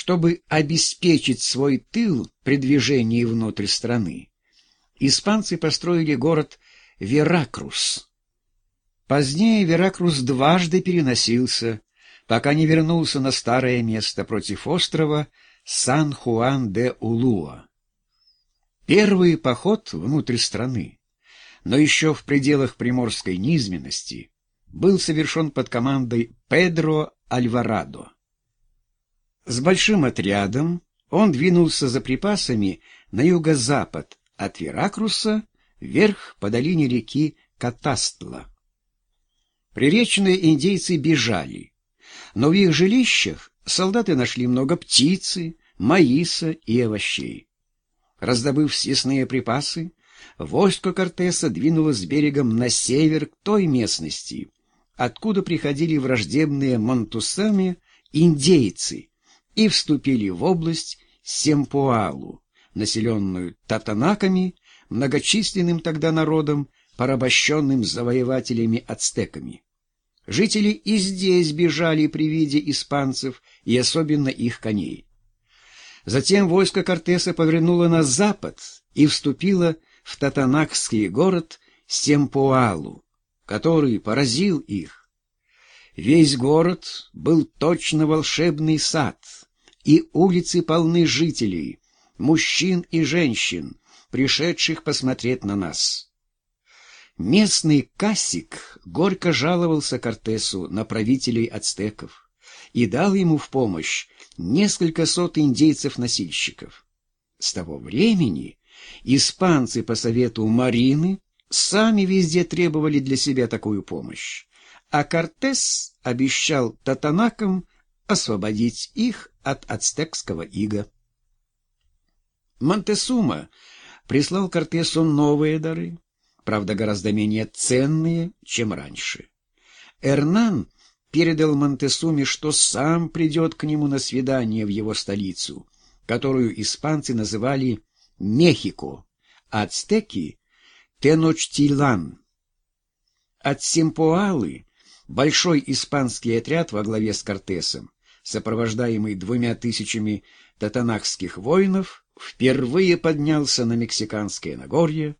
Чтобы обеспечить свой тыл при движении внутрь страны, испанцы построили город Веракрус. Позднее Веракрус дважды переносился, пока не вернулся на старое место против острова Сан-Хуан-де-Улуа. Первый поход внутрь страны, но еще в пределах приморской низменности, был совершен под командой Педро Альварадо. С большим отрядом он двинулся за припасами на юго-запад от Веракруса вверх по долине реки Катастла. Приречные индейцы бежали, но в их жилищах солдаты нашли много птицы, маиса и овощей. Раздобыв съестные припасы, войско Кортеса двинулось с берегом на север к той местности, откуда приходили враждебные монтусами индейцы и вступили в область Семпуалу, населенную татанаками, многочисленным тогда народом, порабощенным завоевателями-ацтеками. Жители и здесь бежали при виде испанцев и особенно их коней. Затем войско Кортеса повернуло на запад и вступило в татанакский город Семпуалу, который поразил их. Весь город был точно волшебный сад, и улицы полны жителей, мужчин и женщин, пришедших посмотреть на нас. Местный Касик горько жаловался Кортесу на правителей ацтеков и дал ему в помощь несколько сот индейцев-носильщиков. С того времени испанцы по совету Марины сами везде требовали для себя такую помощь, а Кортес обещал татанакам освободить их от ацтекского ига. Монтесума прислал Кортесу новые дары, правда, гораздо менее ценные, чем раньше. Эрнан передал Монтесуме, что сам придет к нему на свидание в его столицу, которую испанцы называли Мехико, а ацтеки — Теночтилан. От Симпоалы большой испанский отряд во главе с Кортесом, сопровождаемый двумя тысячами татанахских воинов, впервые поднялся на Мексиканское Нагорье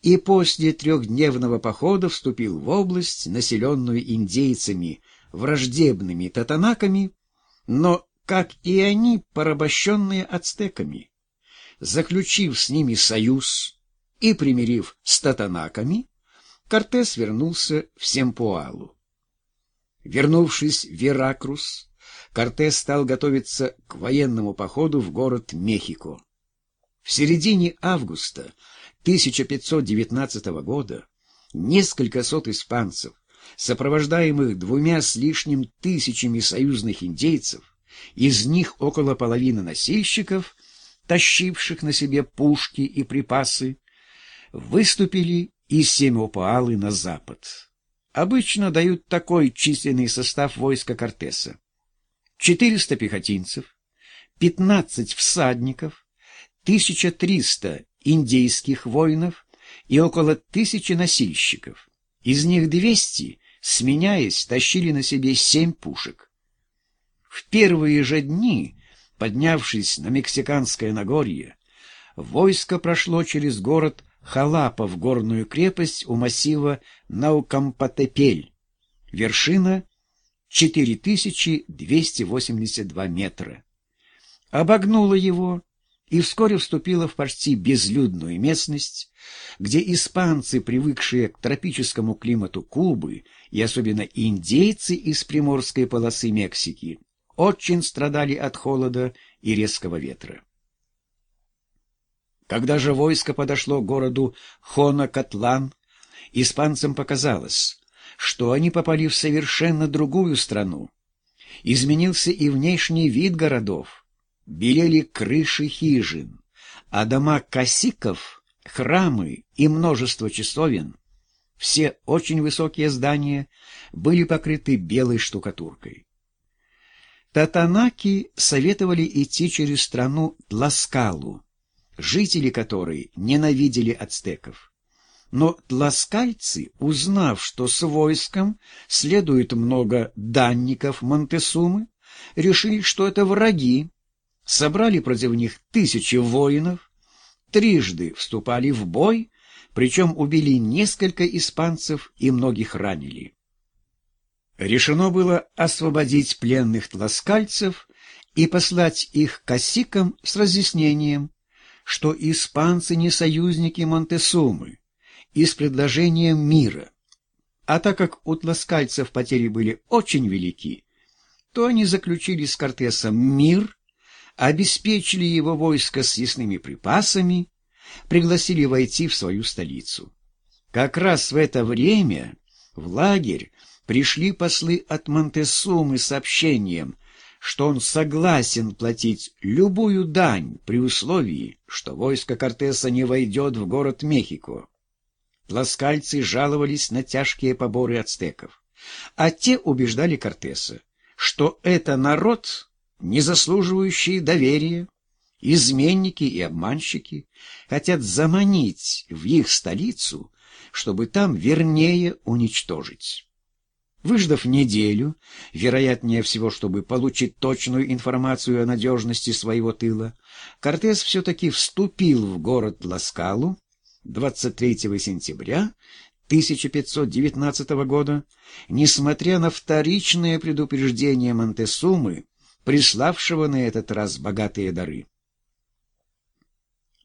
и после трехдневного похода вступил в область, населенную индейцами, враждебными татанаками, но, как и они, порабощенные ацтеками. Заключив с ними союз и примирив с татанаками, Кортес вернулся в Семпуалу. Вернувшись в Веракрус, Кортес стал готовиться к военному походу в город Мехико. В середине августа 1519 года несколько сот испанцев, сопровождаемых двумя с лишним тысячами союзных индейцев, из них около половины носильщиков, тащивших на себе пушки и припасы, выступили из Семиопаалы на запад. Обычно дают такой численный состав войска Кортеса. 400 пехотинцев, 15 всадников, 1300 индейских воинов и около тысячи носильщиков. Из них 200, сменяясь, тащили на себе семь пушек. В первые же дни, поднявшись на Мексиканское Нагорье, войско прошло через город Халапа в горную крепость у массива Наукампатепель. Вершина 4282 метра. Обогнула его и вскоре вступила в почти безлюдную местность, где испанцы, привыкшие к тропическому климату Кубы, и особенно индейцы из приморской полосы Мексики, очень страдали от холода и резкого ветра. Когда же войско подошло к городу Хона-Катлан, испанцам показалось, что они попали в совершенно другую страну. Изменился и внешний вид городов. Белели крыши хижин, а дома косиков, храмы и множество часовен, все очень высокие здания, были покрыты белой штукатуркой. Татанаки советовали идти через страну Тласкалу, жители которой ненавидели ацтеков. Но тласкальцы, узнав, что с войском следует много данников Монтесумы, решили, что это враги, собрали против них тысячи воинов, трижды вступали в бой, причем убили несколько испанцев и многих ранили. Решено было освободить пленных тласкальцев и послать их косикам с разъяснением, что испанцы не союзники Монтесумы, и с предложением мира. А так как у тласкальцев потери были очень велики, то они заключили с Кортесом мир, обеспечили его войско съестными припасами, пригласили войти в свою столицу. Как раз в это время в лагерь пришли послы от Монтесумы с сообщением, что он согласен платить любую дань при условии, что войско Кортеса не войдет в город Мехико. Тласкальцы жаловались на тяжкие поборы ацтеков, а те убеждали Кортеса, что это народ, не заслуживающий доверия, изменники и обманщики, хотят заманить в их столицу, чтобы там вернее уничтожить. Выждав неделю, вероятнее всего, чтобы получить точную информацию о надежности своего тыла, Кортес все-таки вступил в город Ласкалу 23 сентября 1519 года, несмотря на вторичное предупреждение Монтесумы, приславшего на этот раз богатые дары.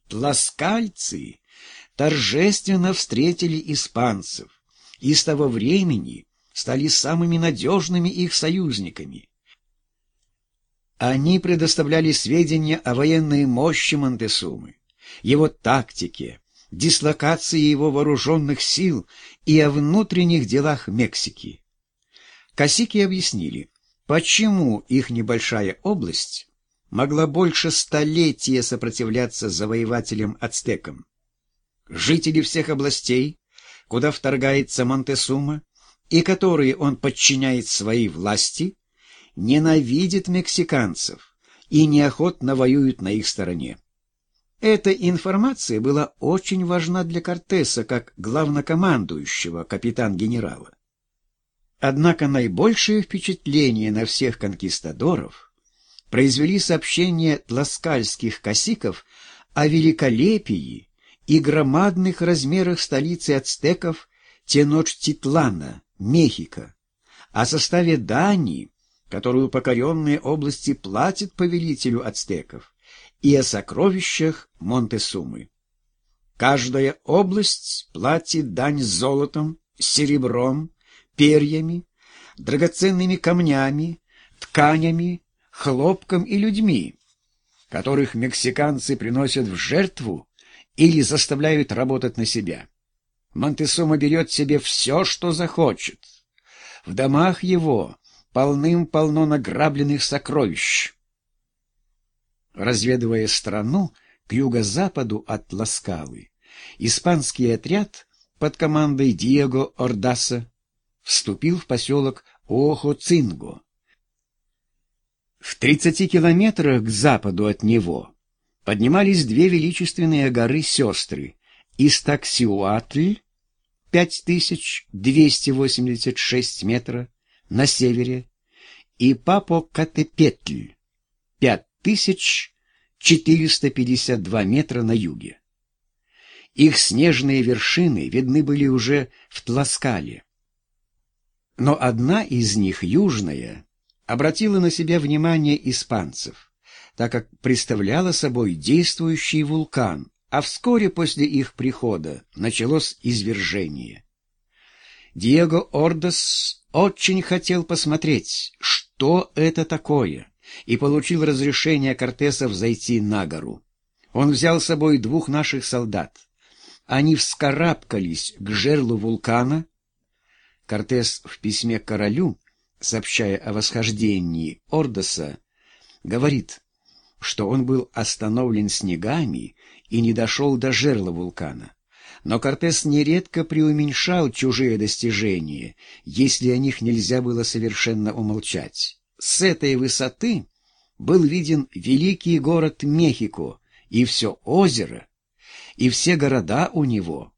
Тласкальцы торжественно встретили испанцев, и с того времени стали самыми надежными их союзниками. Они предоставляли сведения о военной мощи Монтесумы, его тактике, дислокации его вооруженных сил и о внутренних делах Мексики. Косики объяснили, почему их небольшая область могла больше столетия сопротивляться завоевателям-ацтекам. Жители всех областей, куда вторгается Монтесума, и которые он подчиняет своей власти, ненавидят мексиканцев и неохотно воюют на их стороне. Эта информация была очень важна для Кортеса как главнокомандующего капитан-генерала. Однако наибольшее впечатление на всех конкистадоров произвели сообщения тласкальских косиков о великолепии и громадных размерах столицы ацтеков Теночтитлана, Мехико, о составе дани, которую покоренные области платят повелителю ацтеков, и о сокровищах Монтесумы. Каждая область платит дань золотом, серебром, перьями, драгоценными камнями, тканями, хлопком и людьми, которых мексиканцы приносят в жертву или заставляют работать на себя. Монтесума берет себе все, что захочет. В домах его полным-полно награбленных сокровищ. Разведывая страну к юго-западу от Ласкалы, испанский отряд под командой Диего Ордаса вступил в поселок Охо-Цинго. В 30 километрах к западу от него поднимались две величественные горы-сестры — Истаксиуатль 5286 метра на севере и Папо-Катепетль 5452 метра на юге. Их снежные вершины видны были уже в Тласкале. Но одна из них, южная, обратила на себя внимание испанцев, так как представляла собой действующий вулкан, а вскоре после их прихода началось извержение. Диего Ордос очень хотел посмотреть, что это такое, и получил разрешение Кортеса взойти на гору. Он взял с собой двух наших солдат. Они вскарабкались к жерлу вулкана. Кортес в письме королю, сообщая о восхождении Ордоса, говорит, что он был остановлен снегами и не дошел до жерла вулкана. Но Кортес нередко преуменьшал чужие достижения, если о них нельзя было совершенно умолчать. С этой высоты был виден великий город Мехико и все озеро, и все города у него.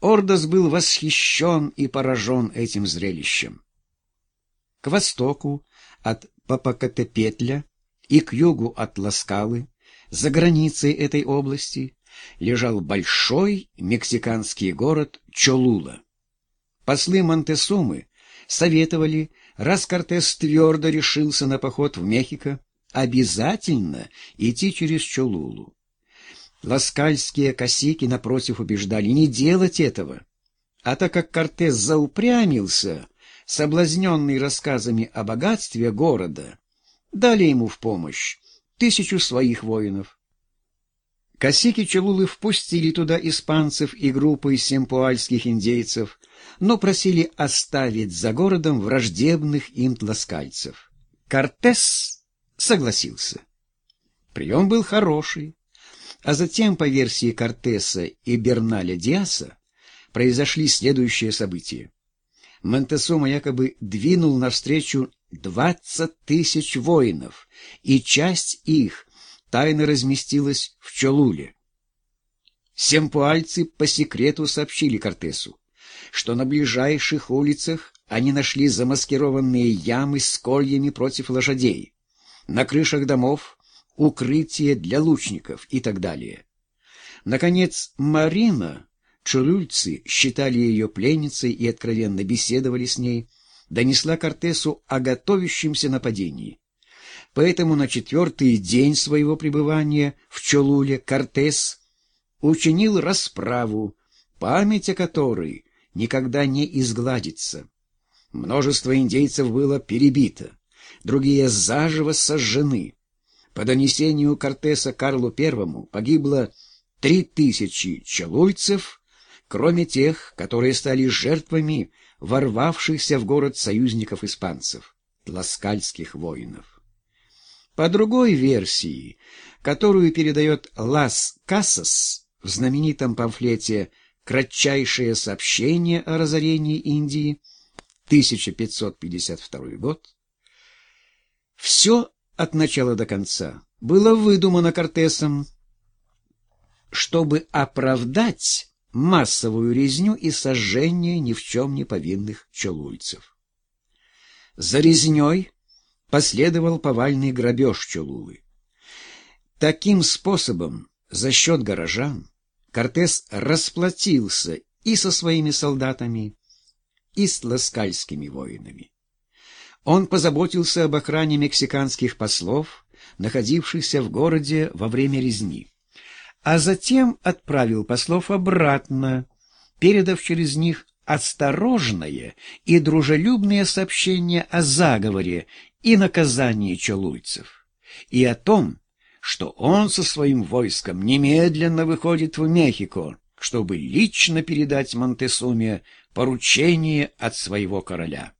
Ордос был восхищен и поражен этим зрелищем. К востоку от Папакатепетля и к югу от Ласкалы, за границей этой области, лежал большой мексиканский город Чолула. Послы Монтесумы советовали, раз Кортес твердо решился на поход в Мехико, обязательно идти через Чолулу. Ласкальские косики, напротив, убеждали не делать этого. А так как Кортес заупрямился, соблазненный рассказами о богатстве города, дали ему в помощь тысячу своих воинов. Косики Челулы впустили туда испанцев и группы семпуальских индейцев, но просили оставить за городом враждебных им тласкальцев. Кортес согласился. Прием был хороший, а затем, по версии Кортеса и Берналя Диаса, произошли следующие события. Монтесума якобы двинул навстречу двадцать тысяч воинов, и часть их тайно разместилась в Чолуле. Семпуальцы по секрету сообщили Кортесу, что на ближайших улицах они нашли замаскированные ямы с кольями против лошадей, на крышах домов укрытие для лучников и так далее. Наконец, Марина, чулюльцы считали ее пленницей и откровенно беседовали с ней, донесла Кортесу о готовящемся нападении. Поэтому на четвертый день своего пребывания в Чолуле Кортес учинил расправу, память о которой никогда не изгладится. Множество индейцев было перебито, другие заживо сожжены. По донесению Кортеса Карлу I погибло три тысячи челуйцев, кроме тех, которые стали жертвами ворвавшихся в город союзников испанцев, ласкальских воинов. По другой версии, которую передает Лас Кассас в знаменитом памфлете «Кратчайшее сообщение о разорении Индии» 1552 год, все от начала до конца было выдумано Кортесом, чтобы оправдать массовую резню и сожжение ни в чем не повинных челульцев. За резней последовал повальный грабеж Чулулы. Таким способом, за счет горожан, Кортес расплатился и со своими солдатами, и с ласкальскими воинами. Он позаботился об охране мексиканских послов, находившихся в городе во время резни, а затем отправил послов обратно, передав через них осторожное и дружелюбное сообщение о заговоре и наказании чалуйцев, и о том, что он со своим войском немедленно выходит в Мехико, чтобы лично передать Монтесуме поручение от своего короля.